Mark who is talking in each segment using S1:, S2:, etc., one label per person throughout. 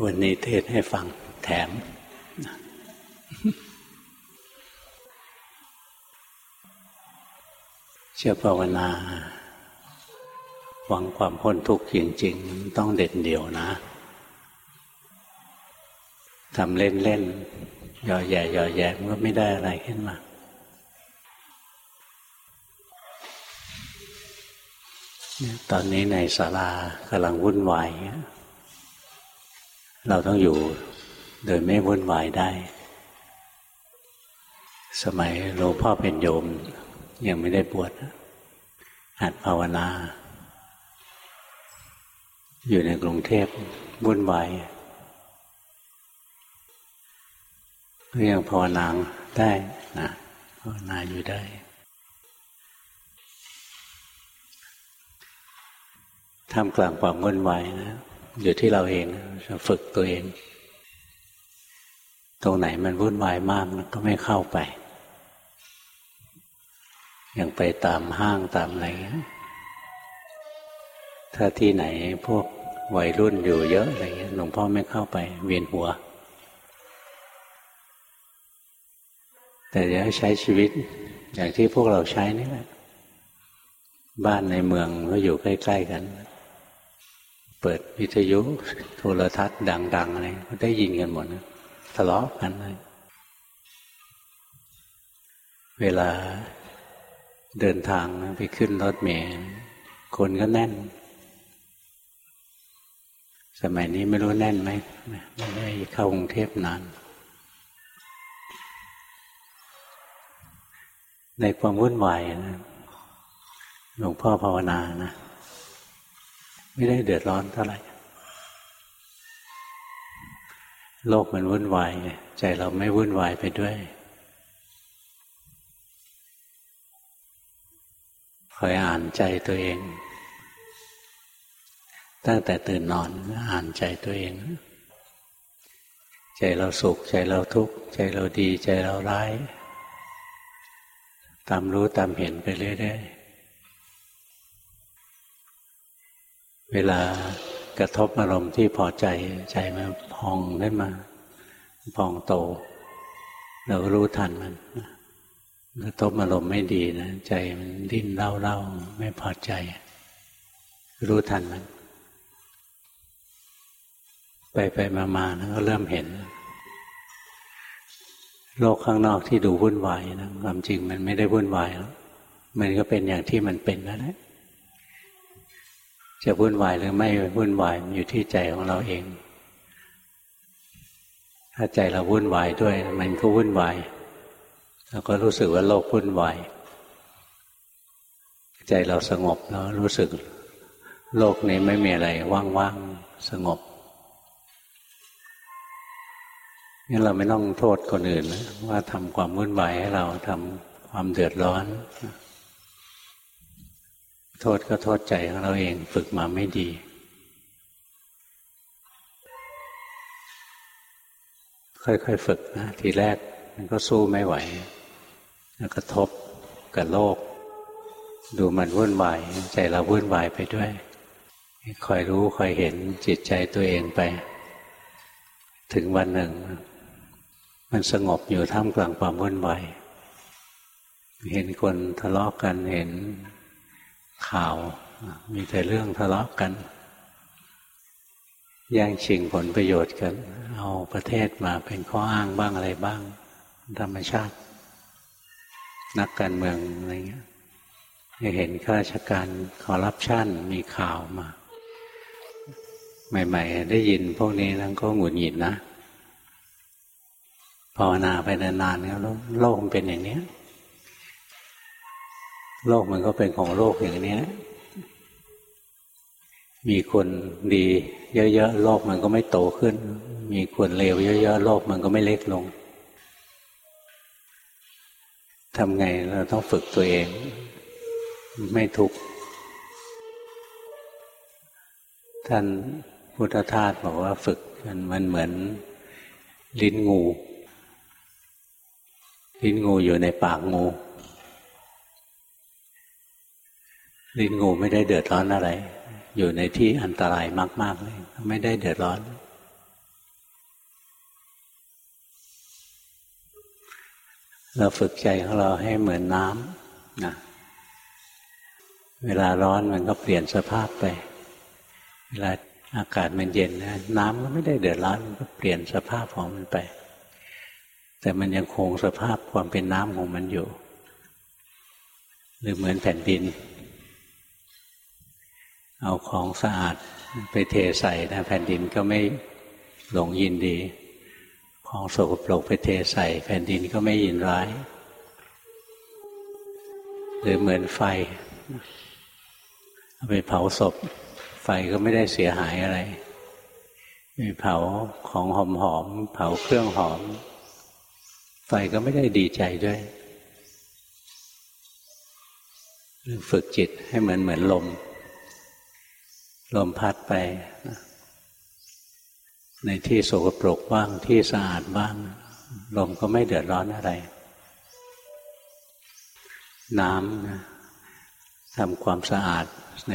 S1: วันนี้เทศให้ฟังแถม เชื่อภาวนา หวังความพ้นทุกข์จริง ๆ ต้องเด็ดเดี่ยวนะทำเล่นๆย่อแย่ย่อแย่มันก็ไม่ได้อะไรขึ้นมา ตอนนี้ในศาลากำลังวุ่นวายเเราต้องอยู่โดยไม่วุ่นวายได้ สมัยหลวงพ่อเป็นโยม ยังไม่ได้บวชหัดภาวนา อยู่ในกรุงเทพวุ่นวายก็ยังภาวนาได้นะภาวนาอยู่ได้ทำกลางความวุ่นวายนะ อยู่ที่เราเองจะฝึกตัวเอง ตรงไหนมันวุ่นวายมากก็ไม่เข้าไป อย่างไปตามห้างตามอะไรเงี้ยถ้าที่ไหนพวกวัยรุ่นอยู่เยอะอะไรเงี้ยหลวงพ่อไม่เข้าไป เวียนหัว แต่จะใช้ชีวิต อย่างที่พวกเราใช้นี่แหละ บ้านในเมืองก็อยู่ใกล้ ๆ กัน เปิดวิทยุโทรทัศน์ดัง ๆ อะไรก็ได้ยินกันหมดนะทะเลาะกันเลยเวลาเดินทางไปขึ้นรถเมล์คนก็แน่น สมัยนี้ไม่รู้แน่นไหมไม่ได้เข้ากรุงเทพนาน ในความวุ่นวายนะหลวงพ่อภาวนานะ ไม่ได้เดือดร้อนเท่าไหร่โลกมันวุ่นวายใจเราไม่วุ่นวายไปด้วยคอยอ่านใจตัวเอง ตั้งแต่ตื่นนอนอ่านใจตัวเอง ใจเราสุข ใจเราทุกข์ ใจเราดี ใจเราร้าย ตามรู้ตามเห็นไปเรื่อยๆ เวลากระทบอารมณ์ที่พอใจใจมันพองขึ้นมา พองโต เราก็รู้ทันมันกระทบอารมณ์ไม่ดีนะใจมันดิ้นเล่าเล่าไม่พอใจ รู้ทันมัน ไปไปมามานะก็เริ่มเห็น โลกข้างนอกที่ดูวุ่นวายนะความจริงมันไม่ได้วุ่นวายแล้วมันก็เป็นอย่างที่มันเป็นนั่นแหละ จะวุ่นวายหรือไม่วุ่นวายอยู่ที่ใจของเราเอง ถ้าใจเราวุ่นวายด้วย มันก็วุ่นวายเราก็รู้สึกว่าโลกวุ่นวายใจเราสงบแล้วรู้สึกโลกนี้ไม่มีอะไรว่างๆสงบงั้นเราไม่ต้องโทษคนอื่นว่าทำความวุ่นวายให้เราทำความเดือดร้อน โทษก็โทษใจของเราเองฝึกมาไม่ดี ค่อยๆฝึกนะทีแรกมันก็สู้ไม่ไหวแล้วกระทบกับโลก ดูมันวุ่นวายใจเราวุ่นวายไปด้วยคอยรู้คอยเห็นจิตใจตัวเองไป ถึงวันหนึ่ง มันสงบอยู่ท่ามกลางความวุ่นวายเห็นคนทะเลาะกกันเห็น ข่าว มีแต่เรื่องทะเลาะกันแย่งชิงผลประโยชน์กัน เอาประเทศมาเป็นข้ออ้างบ้างอะไรบ้าง ธรรมชาติ นักการเมืองอะไรเงี้ยเห็นข้าราชการคอร์รัปชันมีข่าวมา ใหม่ ๆ ได้ยินพวกนี้แล้วก็หงุดหงิดนะภาวนาไปนานๆแล้วโลกมันเป็นอย่างนี้ โลกมันก็เป็นของโลกอย่างนี้มีคนดีเยอะๆโลกมันก็ไม่โตขึ้น มีคนเลวเยอะๆโลกมันก็ไม่เล็กลงทำไงเราต้องฝึกตัวเอง ไม่ทุกข์ท่านพุทธทาสบอกว่าฝึกมันมันเหมือนลิ้นงู ลิ้นงูอยู่ในปากงู ลิ้นงูไม่ได้เดือดร้อนอะไร อยู่ในที่อันตรายมากๆเลย ไม่ได้เดือดร้อน เราฝึกใจของเราให้เหมือนน้ำนะเวลาร้อนมันก็เปลี่ยนสภาพไป เวลาอากาศมันเย็นนะน้ำก็ไม่ได้เดือดร้อนมันก็เปลี่ยนสภาพของมันไป แต่มันยังคงสภาพความเป็นน้ำของมันอยู่ หรือเหมือนแผ่นดิน เอาของสะอาดไปเทใส่นะแผ่นดินก็ไม่หลงยินดี ของสกปรกไปเทใส่ แผ่นดินก็ไม่ยินร้าย หรือเหมือนไฟเอาไปเผาศพ ไฟก็ไม่ได้เสียหายอะไรไปเผาของหอมหอมเผาเครื่องหอม ไฟก็ไม่ได้ดีใจด้วยฝึกจิตให้เหมือนเหมือนลม ลมพัดไป ในที่โสกปรกบ้างที่สะอาดบ้าง ลมก็ไม่เดือดร้อนอะไร น้ำนะทำความสะอาดใน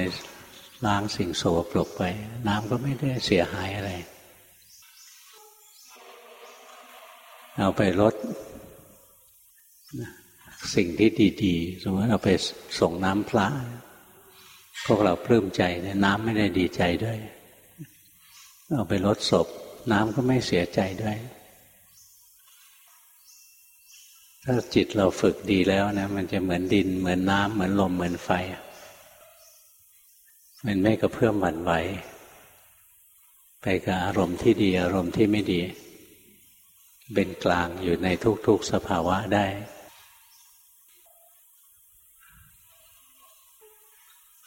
S1: ล้างสิ่งโสกปรกไป น้ำก็ไม่ได้เสียหายอะไร เอาไปลดสิ่งที่ดีๆ สมมติเอาไปส่งน้ำพระ พวกเราปลื้มใจเนี่ยน้ำไม่ได้ดีใจด้วย เอาไปลดศพ น้ำก็ไม่เสียใจด้วย ถ้าจิตเราฝึกดีแล้วนะ มันจะเหมือนดิน เหมือนน้ำเหมือนลมเหมือนไฟ มันไม่กระเพื่อมหวั่นไหวไปกับอารมณ์ที่ดีอารมณ์ที่ไม่ดี เป็นกลางอยู่ในทุกๆสภาวะได้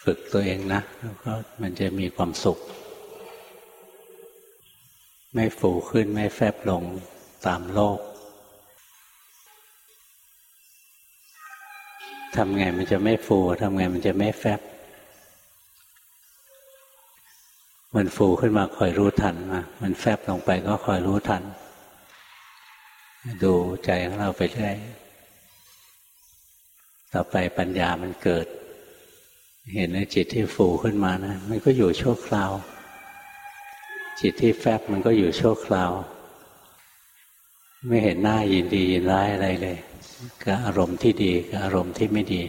S1: ฝึกตัวเองนะ แล้วก็มันจะมีความสุข ไม่ฟูขึ้นไม่แฟบลงตามโลกทำไงมันจะไม่ฟูทำไงมันจะไม่แฟบ มันฟูขึ้นมาคอยรู้ทันมามันแฟบลงไปก็คอยรู้ทัน ดูใจของเราไปเรื่อยต่อไปปัญญามันเกิด เห็นในจิตที่ฟูขึ้นมานะมันก็อยู่ชั่วคราว จิตที่แฟบมันก็อยู่ชั่วคราว ไม่เห็นหน้ายินดียินร้ายอะไรเลยกับอารมณ์ที่ดีกับอารมณ์ที่ไม่ดี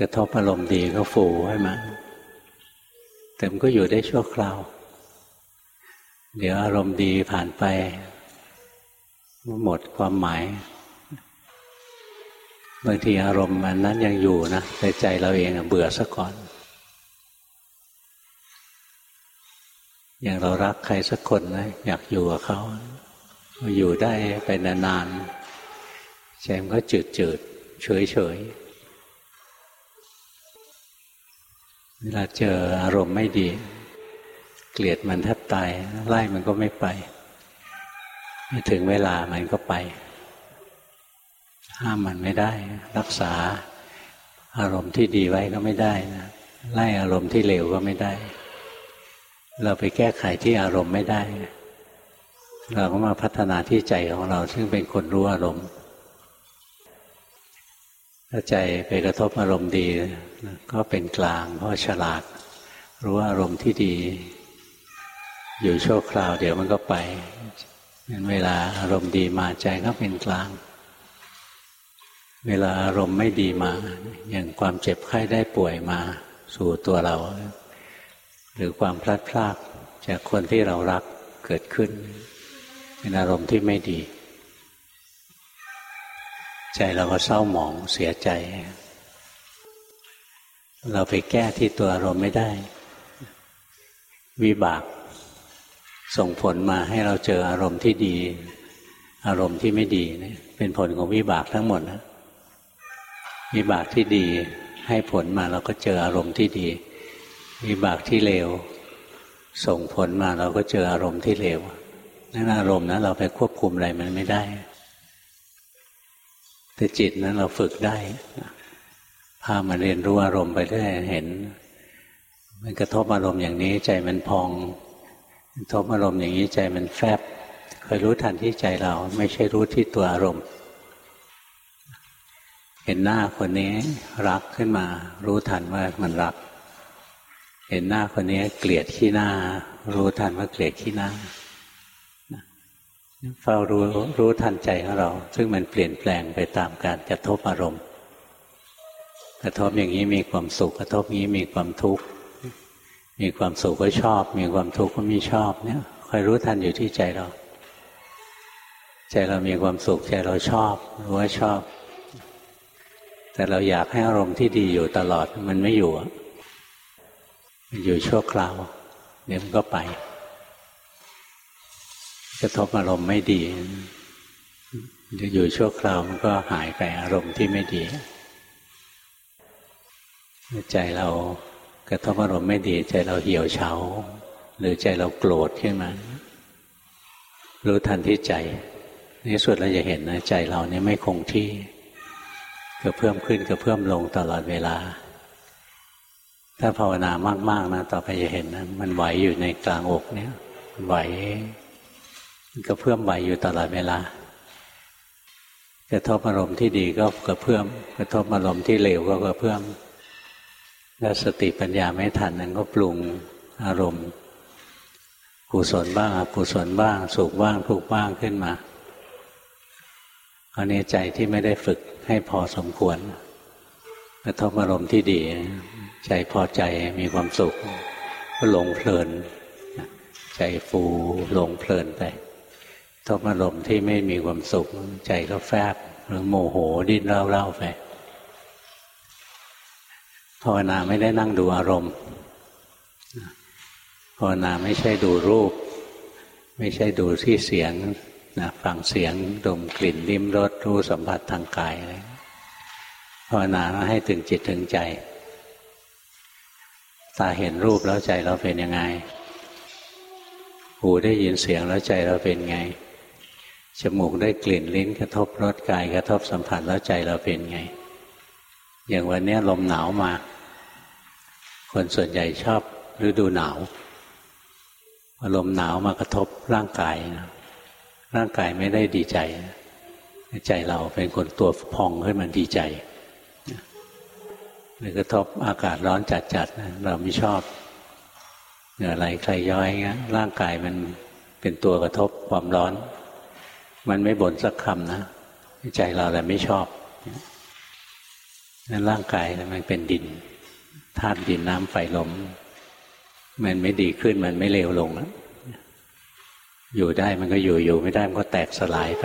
S1: กระทบอารมณ์ดีก็ฟูให้มันแต่มันก็อยู่ได้ชั่วคราว เดี๋ยวอารมณ์ดีผ่านไปหมดความหมาย บางทีอารมณ์มันนั้นยังอยู่นะแต่ใจเราเองเบื่อซะก่อน อย่างเรารักใครสักคนนะอยากอยู่กับเขาอยู่ได้ไปนานๆใจมันก็จืดจืดเฉยเฉยเวลาเจออารมณ์ไม่ดี เกลียดมันแทบตายไล่มันก็ไม่ไป ถึงเวลามันก็ไป ห้ามมันไม่ได้ รักษาอารมณ์ที่ดีไว้ก็ไม่ได้นะไล่อารมณ์ที่เลวก็ไม่ได้ เราไปแก้ไขที่อารมณ์ไม่ได้ เราก็มาพัฒนาที่ใจของเรา ซึ่งเป็นคนรู้อารมณ์ถ้าใจไปกระทบอารมณ์ดี ก็เป็นกลางเพราะฉลาด รู้อารมณ์ที่ดี อยู่ชั่วคราวเดี๋ยวมันก็ไปงั้นเวลาอารมณ์ดีมาใจก็เป็นกลาง เวลาอารมณ์ไม่ดีมา อย่างความเจ็บไข้ได้ป่วยมาสู่ตัวเรา หรือความพลัดพรากจากคนที่เรารักเกิดขึ้น เป็นอารมณ์ที่ไม่ดี ใจเราก็เศร้าหมองเสียใจ เราไปแก้ที่ตัวอารมณ์ไม่ได้ วิบาก ส่งผลมาให้เราเจออารมณ์ที่ดี อารมณ์ที่ไม่ดีเนี่ยเป็นผลของวิบากทั้งหมดนะ วิบากที่ดีให้ผลมาเราก็เจออารมณ์ที่ดี วิบากที่เลวส่งผลมาเราก็เจออารมณ์ที่เลวนั่นอารมณ์นั้นเราไปควบคุมอะไรมันไม่ได้ แต่จิตนั้นเราฝึกได้พามาเรียนรู้อารมณ์ไปได้เห็น มันกระทบอารมณ์อย่างนี้ใจมันพองกระทบอารมณ์อย่างนี้ใจมันแฟบเคยรู้ทันที่ใจเรา ไม่ใช่รู้ที่ตัวอารมณ์ เห็นหน้าคนนี้รักขึ้นมา รู้ทันว่ามันรัก เห็นหน้าคนนี้เกลียดขี้หน้า รู้ทันว่าเกลียดขี้หน้าเฝ้ารู้รู้ทันใจของเรา ซึ่งมันเปลี่ยนแปลงไปตามการกระทบอารมณ์ กระทบอย่างนี้มีความสุขกระทบนี้มีความทุกข์มีความสุขก็ชอบ มีความทุกข์ก็ไม่ชอบเนี่ยคอยรู้ทันอยู่ที่ใจเรา ใจเรามีความสุขใจเราชอบรู้ว่าชอบ แต่เราอยากให้อารมณ์ที่ดีอยู่ตลอดมันไม่อยู่มันอยู่ชั่วคราวเดี๋ยวมันก็ไปกระทบอารมณ์ไม่ดีจะอยู่ชั่วคราวมันก็หายไปอารมณ์ที่ไม่ดี ใจเรากระทบอารมณ์ไม่ดี ใจเราเหี่ยวเฉา หรือใจเราโกรธขึ้นมารู้ทันที่ใจในสุดเราจะเห็นนะใจเราเนี่ยไม่คงที่ กระเพิ่มขึ้นกระเพิ่มลงตลอดเวลา ถ้าภาวนามาก ๆนะต่อไปจะเห็นนะมันไหวอยู่ในกลางอกเนี่ยไหวก็เพิ่มไหวอยู่ตลอดเวลากระทบอารมณ์ที่ดีก็กระเพื่อมกระทบอารมณ์ที่เลวก็กระเพื่อมถ้าสติปัญญาไม่ทันนั้นก็ปรุงอารมณ์กุศลบ้างอกุศลบ้างสุขบ้างทุกบ้างขึ้นมา อันนี้ใจที่ไม่ได้ฝึกให้พอสมควรกระทบอารมณ์ที่ดี ใจพอใจมีความสุขก็หลงเพลิน ใจฟูหลงเพลินไปทบอารมณ์ที่ไม่มีความสุข ใจก็แฟบหรือโมโหดิ้นเล่าๆไปภาวนาไม่ได้นั่งดูอารมณ์ภาวนาไม่ใช่ดูรูป ไม่ใช่ดูที่เสียง นะฟังเสียงดมกลิ่นลิ้มรสรู้สัมผัสทางกายอะไรภาวนาให้ถึงจิตถึงใจ ตาเห็นรูปแล้วใจเราเป็นยังไง หูได้ยินเสียงแล้วใจเราเป็นไง จมูกได้กลิ่นลิ้นกระทบรสกายกระทบสัมผัสแล้วใจเราเป็นไง อย่างวันนี้ลมหนาวมา คนส่วนใหญ่ชอบฤดูหนาวลมหนาวมากระทบร่างกายนะ ร่างกายไม่ได้ดีใจ ใจเราเป็นคนตัวพองขึ้นมาดีใจหรือกระทบอากาศร้อนจัดๆเราไม่ชอบเหนื่อไหลใครย้อยเงี้ยร่างกายมันเป็นตัวกระทบความร้อน มันไม่บ่นสักคำนะใจเราแต่ไม่ชอบนั่นร่างกายมันเป็นดินธาตุดินน้ำไฟลมมันไม่ดีขึ้นมันไม่เลวลงแล้ว อยู่ได้มันก็อยู่อยู่ไม่ได้มันก็แตกสลายไป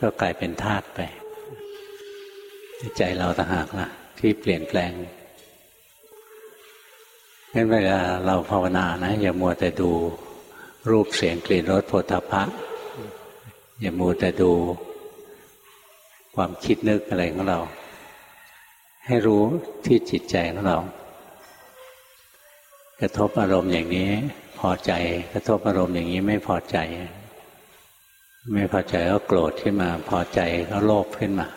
S1: ก็กลายเป็นธาตุไป ใจเราต่างหากล่ะ ที่เปลี่ยนแปลงงั้นเวลาเราภาวนานะ อย่ามัวแต่ดูรูปเสียงกลิ่นรสโผฏฐะอย่ามัวแต่ดูความคิดนึกอะไรของเรา ให้รู้ที่จิตใจของเรา กระทบอารมณ์อย่างนี้ อใจ กระทบอารมณ์อย่างนี้ไม่พอใจ ไม่พอใจก็โกรธขึ้นมา พอใจก็โลภขึ้นมา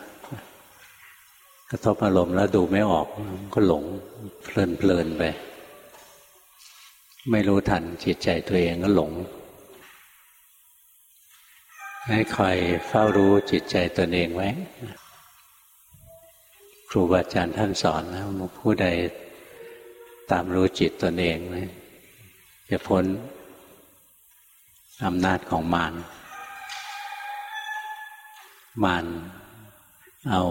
S1: กระทบอารมณ์แล้วดูไม่ออกก็หลงเพลินเพลินไป ไม่รู้ทันจิตใจตัวเองก็หลงให้คอยเฝ้ารู้จิตใจตนเองไว้ ครูบาอาจารย์ท่านสอนนะผู้ใดตามรู้จิตตนเองนะ จะพ้นอำนาจของมารมารเอา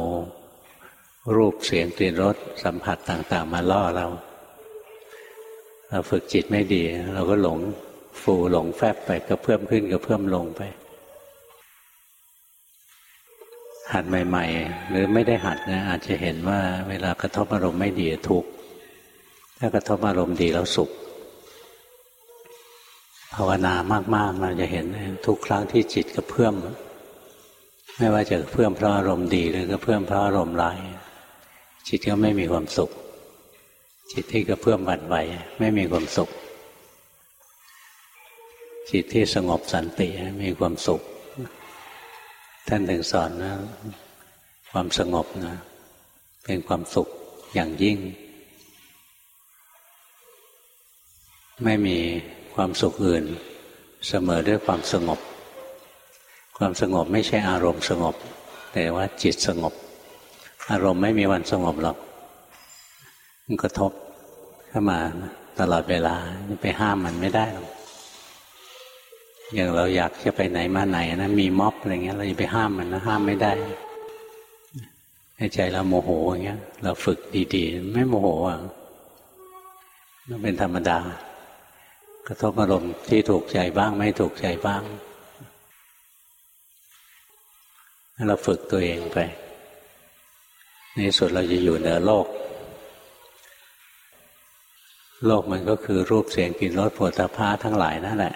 S1: รูปเสียงกลิ่นรสสัมผัสต่าง ๆ มาล่อเรา เราฝึกจิตไม่ดี เราก็หลงฟูหลงแฟบไปก็เพิ่มขึ้นก็เพิ่มลงไป หัดใหม่ ๆ หรือไม่ได้หัดนะอาจจะเห็นว่าเวลากระทบอารมณ์ไม่ดีทุกข์ถ้ากระทบอารมณ์ดีแล้วสุข ภาวนามากๆ เราจะเห็นทุกครั้งที่จิตกระเพื่อมไม่ว่าจะเพื่อมเพราะอารมณ์ดีหรือกระเพื่อมเพราะอารมณ์ร้ายจิตก็ไม่มีความสุข จิตที่กระเพื่อมบั่นไหวไม่มีความสุข จิตที่สงบสันติมีความสุข ท่านถึงสอนนะ ความสงบนะ เป็นความสุขอย่างยิ่ง ไม่มี ความสุขอื่น เสมอด้วยความสงบ ความสงบไม่ใช่อารมณ์สงบ แต่ว่าจิตสงบ อารมณ์ไม่มีวันสงบหรอกมันกระทบเข้ามาตลอดเวลาไปห้ามมันไม่ได้หรอกอย่างเราอยากจะไปไหนมาไหนนะมีม็อบอะไรเงี้ย เราจะไปห้ามมันนะห้ามไม่ได้ในใจเราโมโหอย่างเงี้ย เราฝึกดีๆ ไม่โมโหอะมันเป็นธรรมดา กระทบอารมณ์ที่ถูกใจบ้าง ไม่ถูกใจบ้าง เราฝึกตัวเองไปในสุดเราจะอยู่เหนือโลก โลกมันก็คือรูปเสียงกลิ่นรสผลิตภัณฑ์ทั้งหลายนั่นแหละ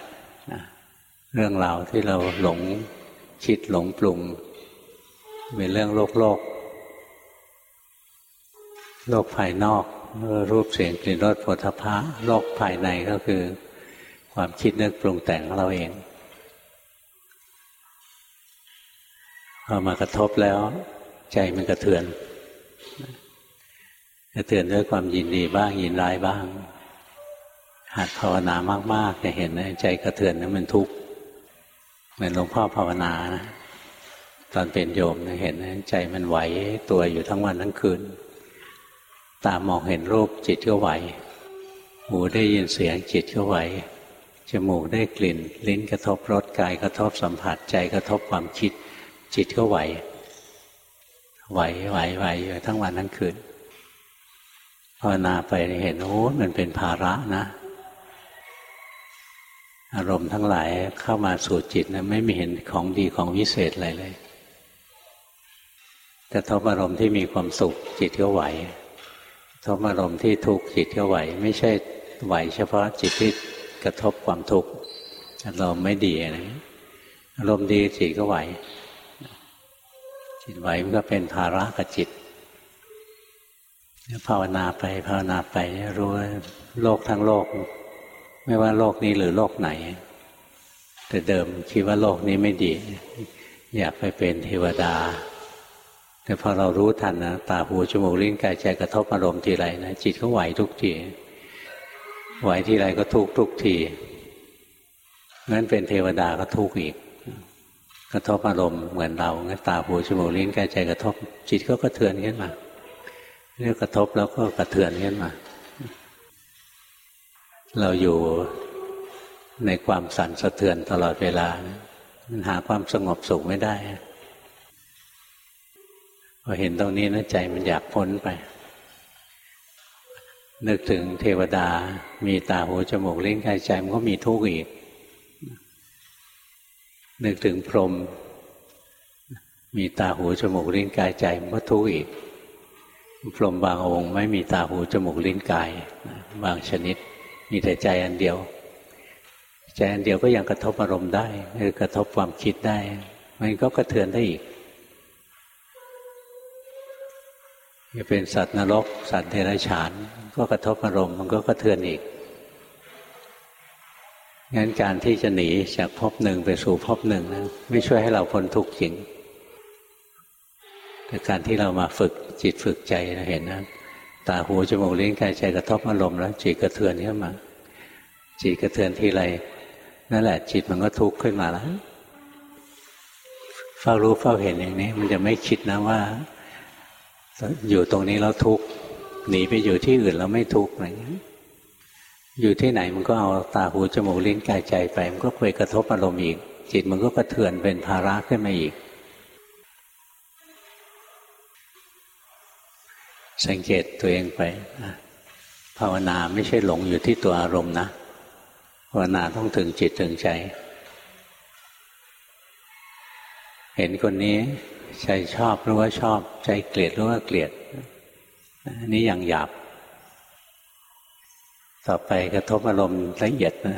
S1: เรื่องราวที่เราหลงคิดหลงปรุง เป็นเรื่องโลกโลก โลกภายนอกรูปเสียงกลิ่นรสผลิตภัณฑ์โลกภายในก็คือ ความคิดนึกปรุงแต่งของเราเองพอมากระทบแล้ว ใจมันกระเทือนกระเทือนด้วยความยินดีบ้างยินร้ายบ้างหัดภาวนามากๆจะเห็นนะใจกระเทือนนั้นมันทุกข์เหมือนหลวงพ่อภาวนานะตอนเป็นโยมเห็นใจมันไหวตัวอยู่ทั้งวันทั้งคืน ตามองเห็นรูปจิตก็ไหว หูได้ยินเสียงจิตก็ไหว จมูกได้กลิ่น ลิ้นกระทบรสกายกระทบสัมผัสใจกระทบความคิด จิตก็ไหว ไหวไหวไหวอยู่ทั้งวันทั้งคืนภาวนาไปเห็นโอ้มันเป็นภาระนะ อารมณ์ทั้งหลายเข้ามาสู่จิตนะไม่มีเห็นของดีของวิเศษอะไรเลยแต่ทบอารมณ์ที่มีความสุขจิตก็ไหวทบอารมณ์ที่ทุกข์จิตก็ไหว ไม่ใช่ไหวเฉพาะจิตที่ กระทบความทุกข์อารมณ์ไม่ดีนะอารมณ์ดีจิตก็ไหว จิตไหวมันก็เป็นภาระกับจิตภาวนาไปภาวนาไปรู้โลกทั้งโลก ไม่ว่าโลกนี้หรือโลกไหน แต่เดิมคิดว่าโลกนี้ไม่ดี อยากไปเป็นเทวดา แต่พอเรารู้ทันนะตาหูจมูกลิ้นกายใจกระทบอารมณ์ทีไรนะจิตก็ไหวทุกที ไหวที่ไรก็ทุกทุกทีงั้นเป็นเทวดาก็ทุกอีก กระทบอารมณ์เหมือนเรางั้นตาหูจมูกลิ้นกายใจกระทบ จิตก็กระเทือนขึ้นมาเรียกกระทบแล้วก็กระเทือนขึ้นมา เราอยู่ในความสั่นสะเทือนตลอดเวลามันหาความสงบสุขไม่ได้พอเห็นตรงนี้นะใจมันอยากพ้นไป นึกถึงเทวดา มีตาหูจมูกลิ้นกายใจมันก็มีทุกข์อีก นึกถึงพรหมมีตาหูจมูกลิ้นกายใจมันก็ทุกข์อีก พรหมบางองค์ไม่มีตาหูจมูกลิ้นกาย บางชนิด มีแต่ใจอันเดียว ใจอันเดียวก็ยังกระทบอารมณ์ได้หรือกระทบความคิดได้ มันก็กระเทือนได้อีกจะเป็นสัตว์นรก สัตว์เดรัจฉาน ก็กระทบอารมณ์มันก็กระเทือนอีก งั้นการที่จะหนีจากภพหนึ่งไปสู่ภพหนึ่งนะไม่ช่วยให้เราพ้นทุกข์จริง แต่การที่เรามาฝึกจิตฝึกใจเราเห็นนะตาหูจมูกลิ้นกายใจกระทบอารมณ์แล้วจิตกระเทือนขึ้นมา จิตกระเทือนทีไรนั่นแหละ จิตมันก็ทุกข์ขึ้นมาแล้วเฝ้ารู้เฝ้าเห็นอย่างนี้ มันจะไม่คิดนะว่า อยู่ตรงนี้แล้วทุกข์ หนีไปอยู่ที่อื่นแล้วไม่ทุกข์อะไรอย่างนี้อยู่ที่ไหนมันก็เอาตาหูจมูกลิ้นกายใจไป มันก็ไปกระทบอารมณ์อีก จิตมันก็กระเทือนเป็นภาระขึ้นมาอีก สังเกตตัวเองไปภาวนาไม่ใช่หลงอยู่ที่ตัวอารมณ์นะภาวนาต้องถึงจิตถึงใจ เห็นคนนี้ใจชอบหรือว่าชอบ ใจเกลียดหรือว่าเกลียด อันนี้อย่างหยาบ ต่อไปกระทบอารมณ์ละเอียดนะ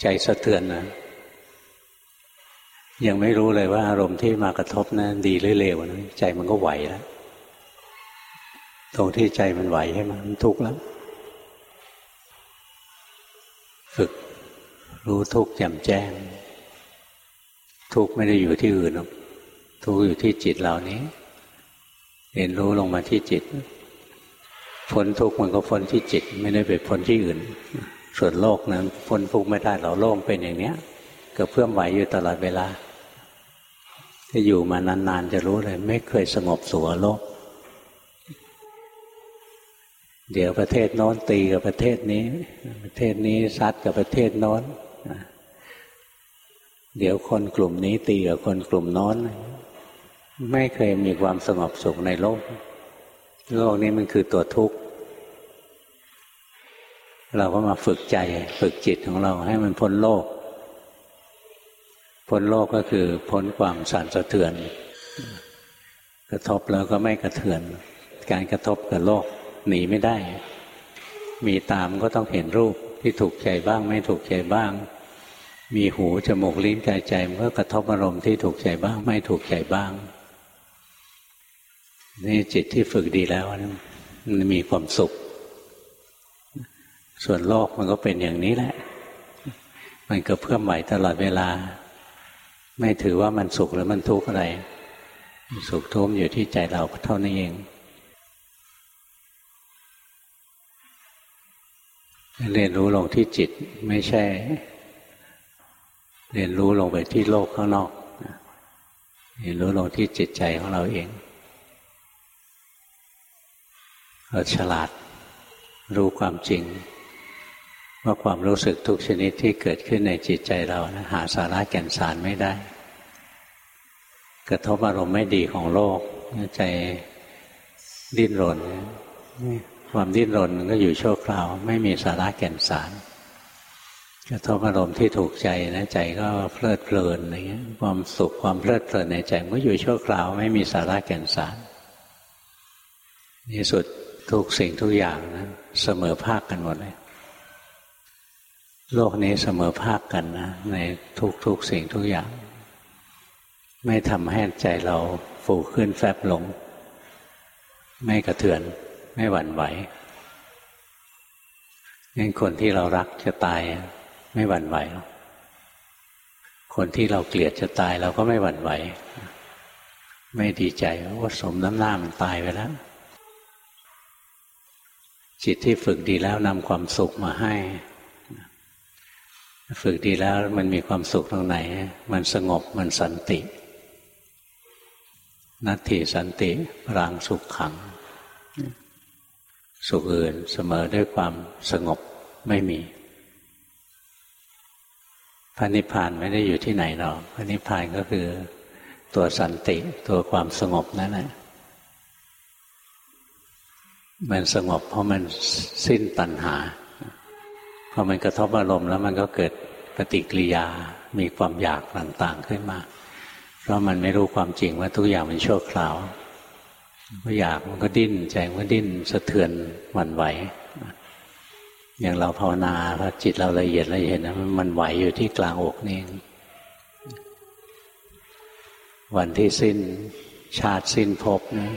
S1: ใจสะเทือนนะ ยังไม่รู้เลยว่าอารมณ์ที่มากระทบนะั้นดีหรือเลวนะใจมันก็ไหวแล้วตรงที่ใจมันไหวให้มันทุกข์แล้ว ฝึกรู้ทุกข์แจ่มแจ้ง ทุกข์ไม่ได้อยู่ที่อื่นหรอกทุกข์อยู่ที่จิตเหล่านี้ เรียนรู้ลงมาที่จิต พ้นทุกข์มันก็พ้นที่จิต ไม่ได้ไปพ้นที่อื่น ส่วนโลกนั้นพ้นทุกข์ไม่ได้เราโลกเป็นอย่างเนี้ยก็เพื่อมไหวอยู่ตลอดเวลาถ้าอยู่มานานๆจะรู้เลย ไม่เคยสงบสัวโลก เดี๋ยวประเทศโน้นตีกับประเทศนี้ ประเทศนี้ซัดกับประเทศโน้นเดี๋ยวคนกลุ่มนี้ตีกับคนกลุ่มน้น ไม่เคยมีความสงบสุขในโลก โลกนี้มันคือตัวทุกข์ เราก็มาฝึกใจ ฝึกจิตของเราให้มันพ้นโลก พ้นโลกก็คือพ้นความสั่นสะเทือน กระทบแล้วก็ไม่กระเทือน การกระทบกับโลกหนีไม่ได้ มีตามก็ต้องเห็นรูปที่ถูกใจบ้างไม่ถูกใจบ้าง มีหูจมูกลิ้นกายใจมันก็กระทบอารมณ์ที่ถูกใจบ้าง ไม่ถูกใจบ้าง นี่จิตที่ฝึกดีแล้วมันมีความสุข ส่วนโลกมันก็เป็นอย่างนี้แหละ มันก็เพื่มไหวตลอดเวลา ไม่ถือว่ามันสุขหรือมันทุกข์อะไร สุขทุกข์อยู่ที่ใจเราเท่านั้นเองเรียนรู้ลงที่จิตไม่ใช่ เรียนรู้ลงไปที่โลกข้างนอก เรียนรู้ลงที่จิตใจของเราเอง เราฉลาดรู้ความจริง ว่าความรู้สึกทุกชนิดที่เกิดขึ้นในจิตใจเรานะหาสาระแก่นสารไม่ได้ กระทบอารมณ์ไม่ดีของโลกใจดิ้นรน ความดิ้นรนก็อยู่ชั่วคราว ไม่มีสาระแก่นสาร กระทบอารมณ์ที่ถูกใจนะใจก็เพลิดเพลินอะไรเงี้ยความสุขความเพลิดเพลินในใจมันก็อยู่ชั่วคราว ไม่มีสาระแก่นสารที่สุด ทุกสิ่งทุกอย่างนะเสมอภาคกันหมดเลย โลกนี้เสมอภาคกันนะในทุกๆสิ่งทุกอย่าง ไม่ทำให้ใจเราฟูขึ้นแฟบลง ไม่กระเทือน ไม่หวั่นไหวงั้นคนที่เรารักจะตายไม่หวั่นไหว คนที่เราเกลียดจะตายเราก็ไม่หวั่นไหว ไม่ดีใจว่าสมน้ำหน้ามันตายไปแล้ว จิตที่ฝึกดีแล้วนำความสุขมาให้ ฝึกดีแล้วมันมีความสุขตรงไหน มันสงบมันสันติ นัตถิสันติรางสุขขัง สุขอื่นเสมอด้วยความสงบไม่มีพระนิพพานไม่ได้อยู่ที่ไหนหรอกพระนิพพานก็คือตัวสันติตัวความสงบนั่นแหละ มันสงบเพราะมันสิ้นตัณหาพอมันกระทบอารมณ์แล้วมันก็เกิดปฏิกิริยา มีความอยากต่างๆขึ้นมา เพราะมันไม่รู้ความจริงว่าทุกอย่างมันชั่วคราวก็อยากมันก็ดิ้นใจมันก็ดิ้นสะเทือนหวั่นไหวอย่างเราภาวนาพระจิตเราละเอียดละเอียดนะมันไหวอยู่ที่กลางอกนี่วันที่สิ้นชาติสิ้นภพนะ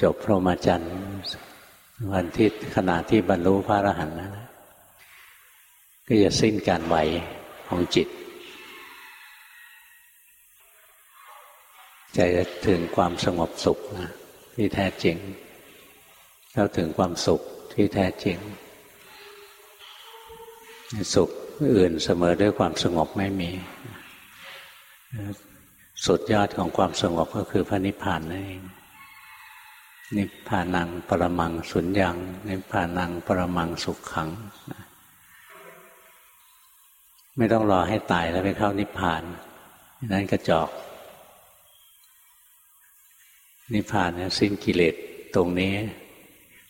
S1: จบพรหมจรรย์วันที่ขณะที่บรรลุพระอรหันต์นะก็จะสิ้นการไหวของจิตใจจะถึงความสงบสุขนะที่แท้จริงเข้าถึงความสุขที่แท้จริง สุขอื่นเสมอด้วยความสงบไม่มี สุดยอดของความสงบก็คือพระนิพพานนั่นเอง นิพพานังปรมังสุญญัง นิพพานังปรมังสุขขัง ไม่ต้องรอให้ตายแล้วไปเข้านิพพานนั้นกระจอก นิพพานเนี่ยสิ้นกิเลสตรงนี้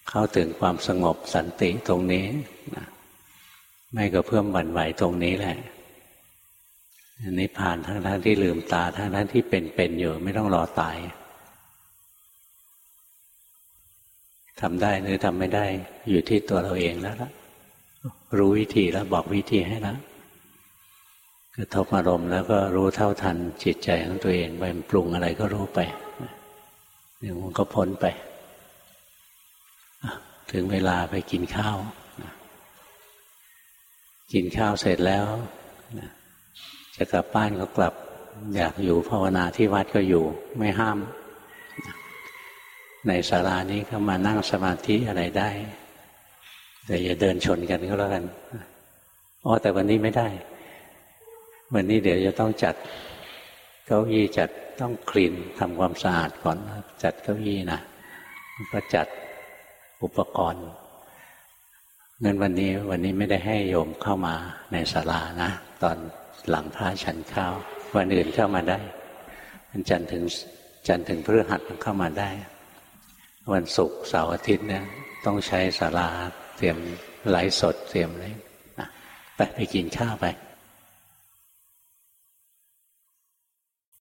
S1: เข้าถึงความสงบสันติตรงนี้ไม่ก็เพิ่มบันไหวตรงนี้แหละนิพพานทั้งทั้งที่ลืมตาทั้งทั้งที่เป็นเป็นอยู่ ไม่ต้องรอตาย ทำได้หรือทำไม่ได้อยู่ที่ตัวเราเองแล้วละรู้วิธีแล้วบอกวิธีให้แล้วกระทบอารมณ์แล้วก็รู้เท่าทันจิตใจของตัวเองไปปรุงอะไรก็รู้ไปเดี๋ยวมันก็พ้นไป ถึงเวลาไปกินข้าว กินข้าวเสร็จแล้วจะกลับบ้านก็กลับ อยากอยู่ภาวนาที่วัดก็อยู่ ไม่ห้าม ในศาลานี้ก็มานั่งสมาธิอะไรได้ แต่อย่าเดินชนกันก็แล้วกันอ๋อแต่วันนี้ไม่ได้ วันนี้เดี๋ยวจะต้องจัดเก้าอี้จัดต้องคลีนทำความสะอาดก่อนจัดเก้าอี้นะก็จัดอุปกรณ์เงินวันนี้วันนี้ไม่ได้ให้โยมเข้ามาในศาลานะ ตอนหลังพระฉันข้าว วันอื่นเข้ามาได้วันจันทร์ถึงจันทร์ถึงพฤหัสเข้ามาได้ วันศุกร์เสาร์อาทิตย์เนี่ยต้องใช้สาราเตรียมไหลสดเตรียมอะไรไปไปกินข้าวไป